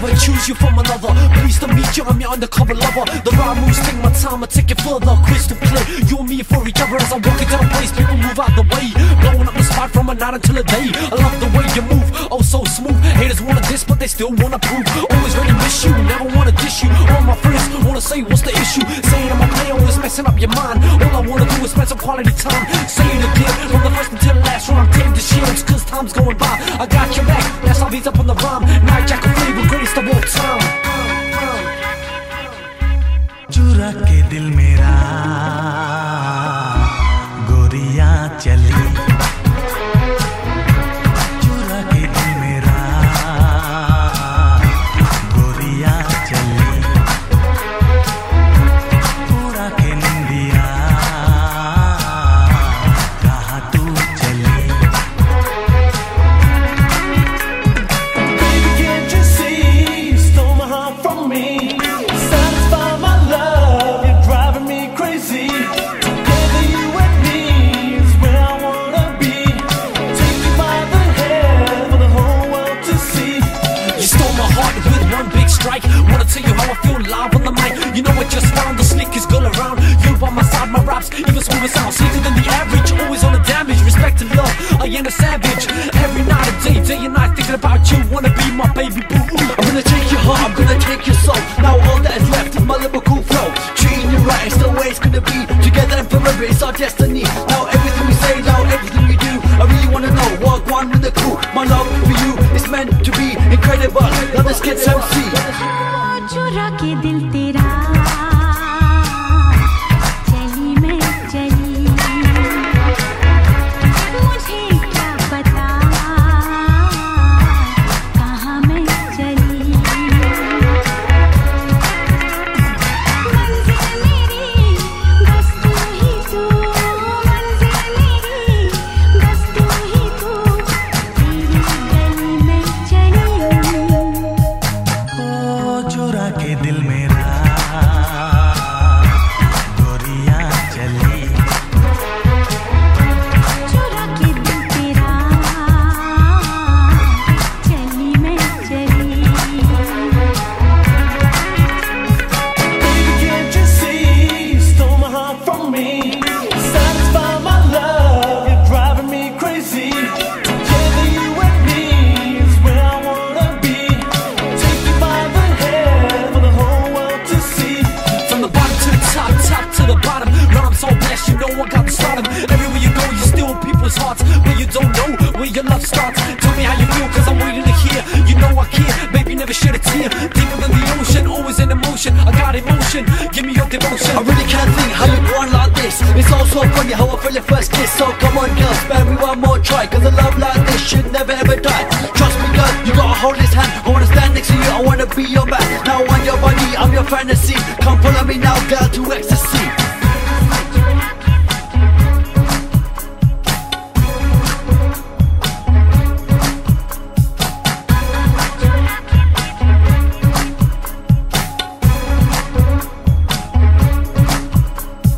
never choose you from another. Pleased to meet you, I'm your undercover lover. The rhyme moves take my time, I take it further. Crystal clear, you and me for each other as I'm walking down place. People move out the way, blowing up the spot from a night until a day. I love the way you move, oh so smooth. Haters wanna diss, but they still wanna prove. Always ready to miss you, never wanna dish you. All my friends wanna say what's the issue. Saying I'm a player, always messing up your mind. All I wanna do is spend some quality time. Say it again, from the first until one. I'm taking the shields, cause time's going by. I got your back, that's how he's up on the rhyme. Night Jack of flavor, greatest of all time. चुरा के दिल मेरा strike. Wanna tell you how I feel live on the mic. You know I just found the slickest girl around. You by my side, my raps even smoother sound, slicker than the average. Always on the damage, respect and love. I ain't a savage. Every night and day, day and night, thinking about you. Wanna be my baby boo. I'm gonna take your heart, I'm gonna take your soul. Now all that is left is my lyrical flow. Treating you right, it's the way it's gonna be. Together and forever, it's our destiny. Now everything we say, now everything we do. I really wanna know what one with the crew. enterar. Where your love starts. Tell me how you feel, cause I'm waiting to hear. You know I care, baby, never shed a tear. Deeper than the ocean, always in emotion. I got emotion, give me your devotion. I really can't think how you go on like this. It's all so funny how I feel your first kiss. So come on, girl, spare me one more try. Cause a love like this should never ever die. Trust me, girl, you gotta hold this hand. I wanna stand next to you, I wanna be your man. Now on your body, I'm your fantasy. Come follow me now, girl, to ecstasy.